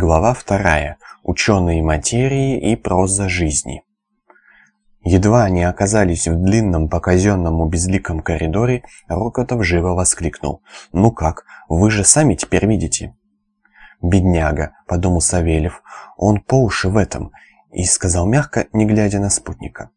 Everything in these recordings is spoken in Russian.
Глава вторая. Ученые материи и проза жизни. Едва они оказались в длинном по казенному безликом коридоре, Рокотов живо воскликнул. «Ну как, вы же сами теперь видите?» «Бедняга», — подумал Савельев, — «он по уши в этом», и сказал мягко, не глядя на спутника.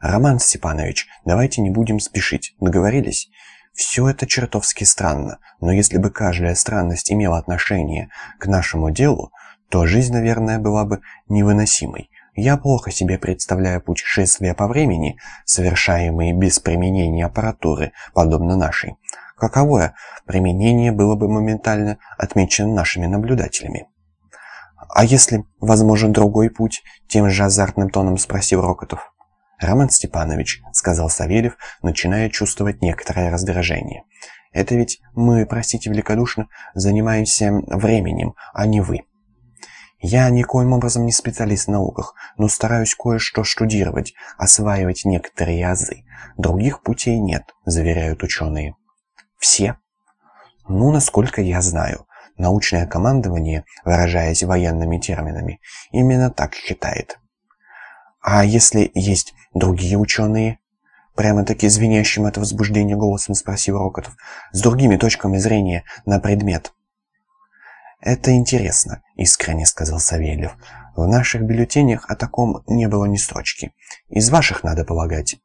«Роман Степанович, давайте не будем спешить, договорились?» Все это чертовски странно, но если бы каждая странность имела отношение к нашему делу, то жизнь, наверное, была бы невыносимой. Я плохо себе представляю путешествия по времени, совершаемые без применения аппаратуры, подобно нашей. Каковое применение было бы моментально отмечено нашими наблюдателями. «А если возможен другой путь?» – тем же азартным тоном спросил Рокотов. «Роман Степанович», — сказал Савельев, начиная чувствовать некоторое раздражение. «Это ведь мы, простите великодушно, занимаемся временем, а не вы. Я никоим образом не специалист в науках, но стараюсь кое-что штудировать, осваивать некоторые азы. Других путей нет», — заверяют ученые. «Все?» «Ну, насколько я знаю». Научное командование, выражаясь военными терминами, именно так считает. «А если есть другие ученые?» Прямо-таки звенящим от возбуждения голосом спросил Рокотов. «С другими точками зрения на предмет». «Это интересно», — искренне сказал Савельев. «В наших бюллетенях о таком не было ни строчки. Из ваших, надо полагать.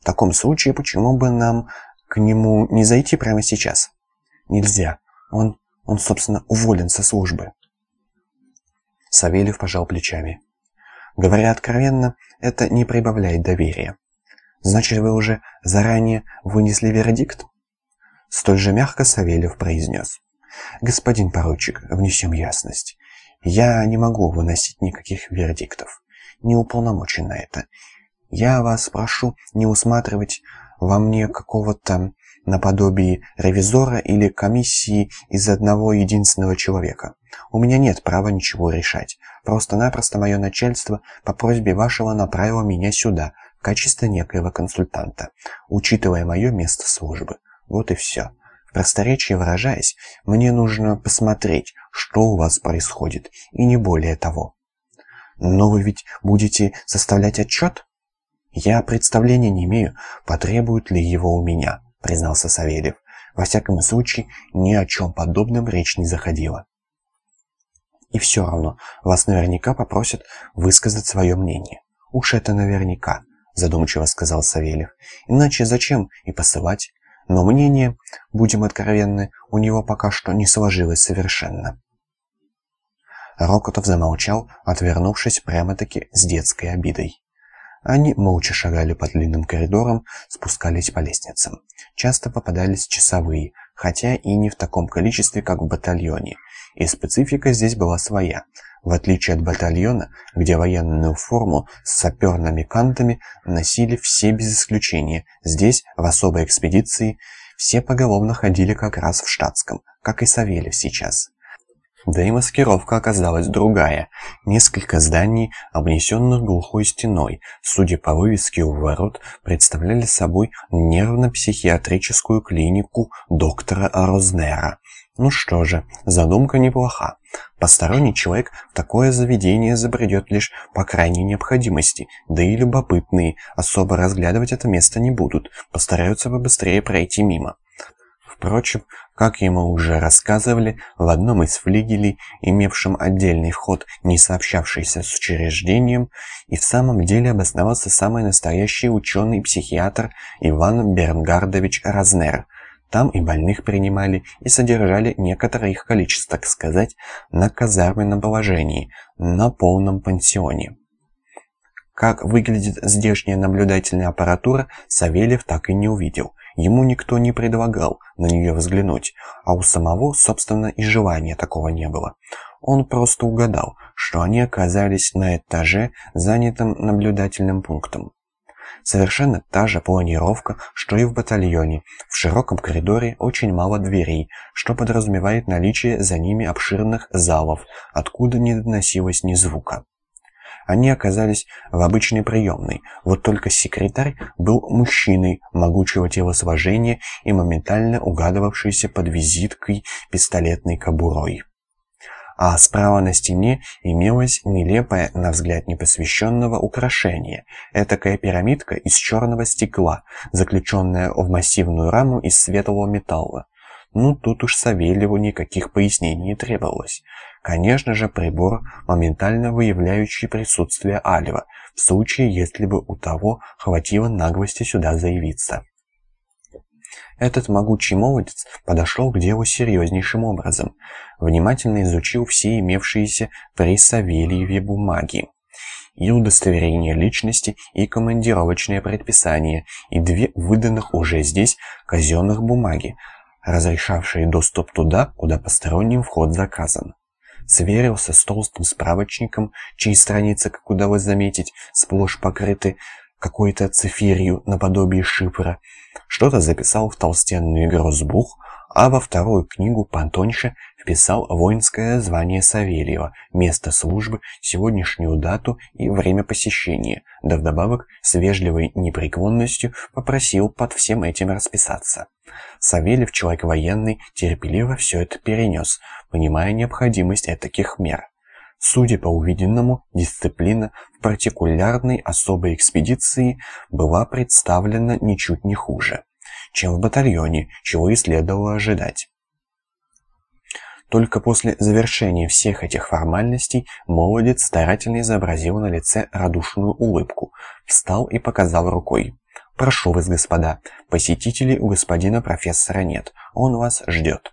В таком случае, почему бы нам к нему не зайти прямо сейчас?» «Нельзя. Он, он, собственно, уволен со службы». Савельев пожал плечами. Говоря откровенно, это не прибавляет доверия. Значит, вы уже заранее вынесли вердикт? Столь же мягко Савельев произнес. Господин поручик, внесем ясность. Я не могу выносить никаких вердиктов. Не уполномочен на это. Я вас прошу не усматривать во мне какого-то наподобие ревизора или комиссии из одного единственного человека. У меня нет права ничего решать. Просто-напросто мое начальство по просьбе вашего направило меня сюда, в качестве некоего консультанта, учитывая мое место службы. Вот и все. В просторечии выражаясь, мне нужно посмотреть, что у вас происходит, и не более того. Но вы ведь будете составлять отчет? Я представления не имею, потребуют ли его у меня, признался Савельев. Во всяком случае, ни о чем подобном речь не заходила. И все равно, вас наверняка попросят высказать свое мнение. Уж это наверняка, задумчиво сказал Савельев. Иначе зачем и посылать? Но мнение, будем откровенны, у него пока что не сложилось совершенно. Рокотов замолчал, отвернувшись прямо-таки с детской обидой. Они молча шагали по длинным коридорам, спускались по лестницам. Часто попадались часовые, хотя и не в таком количестве, как в батальоне. И специфика здесь была своя. В отличие от батальона, где военную форму с саперными кантами носили все без исключения, здесь, в особой экспедиции, все поголовно ходили как раз в штатском, как и Савельев сейчас. Да и маскировка оказалась другая. Несколько зданий, обнесенных глухой стеной, судя по вывеске у ворот, представляли собой нервно-психиатрическую клинику доктора Рознера. Ну что же, задумка неплоха. Посторонний человек в такое заведение забредет лишь по крайней необходимости, да и любопытные особо разглядывать это место не будут, постараются побыстрее пройти мимо. Впрочем, как ему уже рассказывали, в одном из флигелей, имевшем отдельный вход, не сообщавшийся с учреждением, и в самом деле обосновался самый настоящий ученый-психиатр Иван Бернгардович Разнер. Там и больных принимали, и содержали некоторое их количество, так сказать, на казарменном положении, на полном пансионе. Как выглядит здешняя наблюдательная аппаратура, Савельев так и не увидел. Ему никто не предлагал на нее взглянуть, а у самого, собственно, и желания такого не было. Он просто угадал, что они оказались на этаже, занятым наблюдательным пунктом. Совершенно та же планировка, что и в батальоне. В широком коридоре очень мало дверей, что подразумевает наличие за ними обширных залов, откуда не доносилось ни звука. Они оказались в обычной приемной, вот только секретарь был мужчиной могучего телосложения и моментально угадывавшийся под визиткой пистолетной кобурой. а справа на стене имелось нелепое, на взгляд непосвященного, украшение. Этакая пирамидка из черного стекла, заключенная в массивную раму из светлого металла. Ну, тут уж Савельеву никаких пояснений не требовалось. Конечно же, прибор, моментально выявляющий присутствие Алева, в случае, если бы у того хватило наглости сюда заявиться. Этот могучий молодец подошел к делу серьезнейшим образом, внимательно изучил все имевшиеся при Савельеве бумаги, и удостоверение личности, и командировочные предписания, и две выданных уже здесь казенных бумаги, разрешавшие доступ туда, куда посторонним вход заказан. Сверился с толстым справочником, чьи страницы, как удалось заметить, сплошь покрыты какой-то цифирью наподобие шифра, что-то записал в толстенный грозбух, а во вторую книгу потоньше вписал воинское звание Савельева, место службы, сегодняшнюю дату и время посещения, да вдобавок с вежливой непреклонностью попросил под всем этим расписаться. Савельев, человек военный, терпеливо все это перенес, понимая необходимость таких мер. Судя по увиденному, дисциплина в партикулярной особой экспедиции была представлена ничуть не хуже, чем в батальоне, чего и следовало ожидать. Только после завершения всех этих формальностей молодец старательно изобразил на лице радушную улыбку, встал и показал рукой. «Прошу вас, господа, посетителей у господина профессора нет, он вас ждет».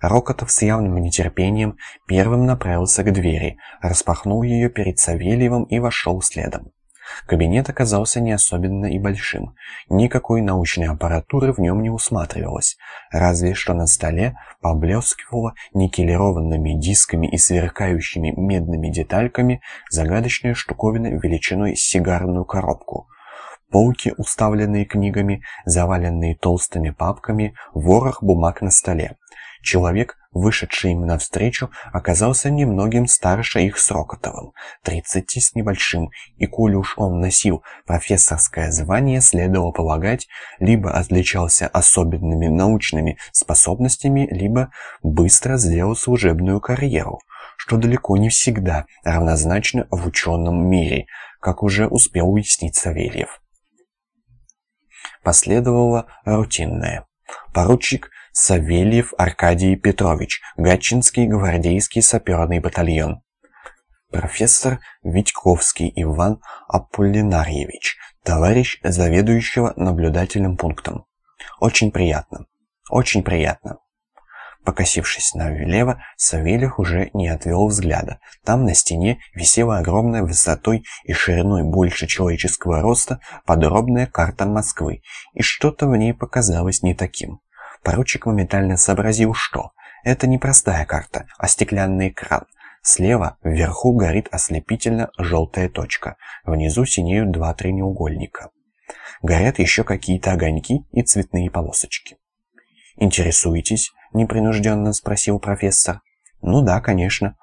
Рокотов с явным нетерпением первым направился к двери, распахнул ее перед Савельевым и вошел следом. Кабинет оказался не особенно и большим. Никакой научной аппаратуры в нем не усматривалось, разве что на столе поблескивала никелированными дисками и сверкающими медными детальками загадочная штуковина величиной сигарную коробку. Полки, уставленные книгами, заваленные толстыми папками, ворох бумаг на столе. Человек, вышедший им навстречу, оказался немногим старше их с Рокотовым, тридцати с небольшим, и коли уж он носил профессорское звание, следовало полагать, либо отличался особенными научными способностями, либо быстро сделал служебную карьеру, что далеко не всегда равнозначно в ученом мире, как уже успел уяснить Савельев. Последовало рутинное. Поручик Савельев Аркадий Петрович, Гатчинский гвардейский саперный батальон. Профессор Витьковский Иван Аполлинарьевич, товарищ заведующего наблюдательным пунктом. Очень приятно. Очень приятно. Покосившись налево, Савельев уже не отвел взгляда. Там на стене висела огромная высотой и шириной больше человеческого роста подробная карта Москвы, и что-то в ней показалось не таким. Поручик моментально сообразил, что это не простая карта, а стеклянный экран. Слева вверху горит ослепительно желтая точка, внизу синеют два треугольника. Горят еще какие-то огоньки и цветные полосочки. «Интересуетесь?» – непринужденно спросил профессор. «Ну да, конечно.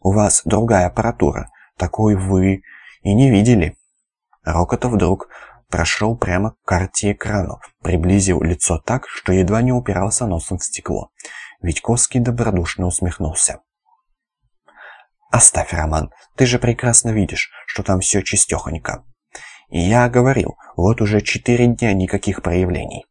У вас другая аппаратура. Такой вы и не видели». Рокотов вдруг прошел прямо к карте экрану, приблизил лицо так, что едва не упирался носом в стекло. Витьковский добродушно усмехнулся. «Оставь, Роман, ты же прекрасно видишь, что там все чистехонько. я говорил, вот уже четыре дня никаких проявлений».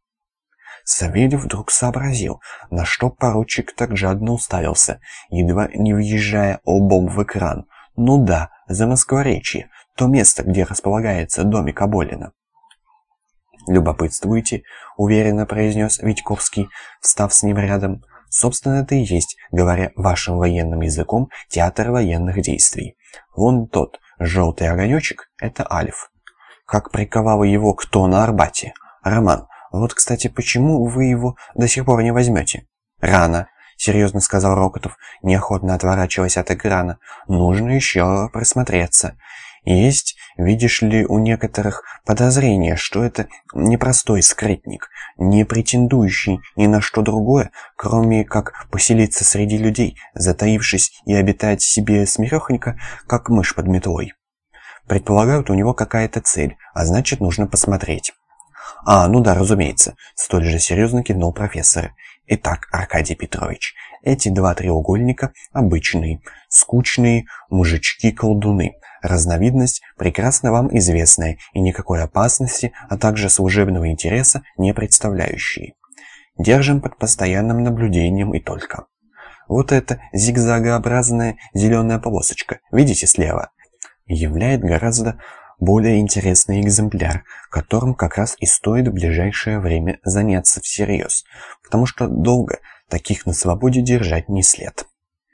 Савельев вдруг сообразил, на что поручик так жадно уставился, едва не въезжая лбом в экран. Ну да, за Москворечье, то место, где располагается домик Аболина. «Любопытствуете?» — уверенно произнес Витьковский, встав с ним рядом. «Собственно, это и есть, говоря вашим военным языком, театр военных действий. Вон тот желтый огонечек — это Альф. Как приковал его кто на Арбате? Роман, вот, кстати, почему вы его до сих пор не возьмете?» «Рано», — серьезно сказал Рокотов, неохотно отворачиваясь от экрана. «Нужно еще присмотреться. Есть, видишь ли, у некоторых подозрение, что это непростой скрытник, не претендующий ни на что другое, кроме как поселиться среди людей, затаившись и обитать себе смирехонько, как мышь под метлой. Предполагают, у него какая-то цель, а значит, нужно посмотреть. «А, ну да, разумеется», — столь же серьезно кивнул профессор. «Итак, Аркадий Петрович, Эти два треугольника – обычные, скучные мужички-колдуны, разновидность, прекрасно вам известная и никакой опасности, а также служебного интереса не представляющие. Держим под постоянным наблюдением и только. Вот эта зигзагообразная зеленая полосочка, видите слева, являет гораздо более интересный экземпляр, которым как раз и стоит в ближайшее время заняться всерьез, потому что долго таких на свободе держать не след.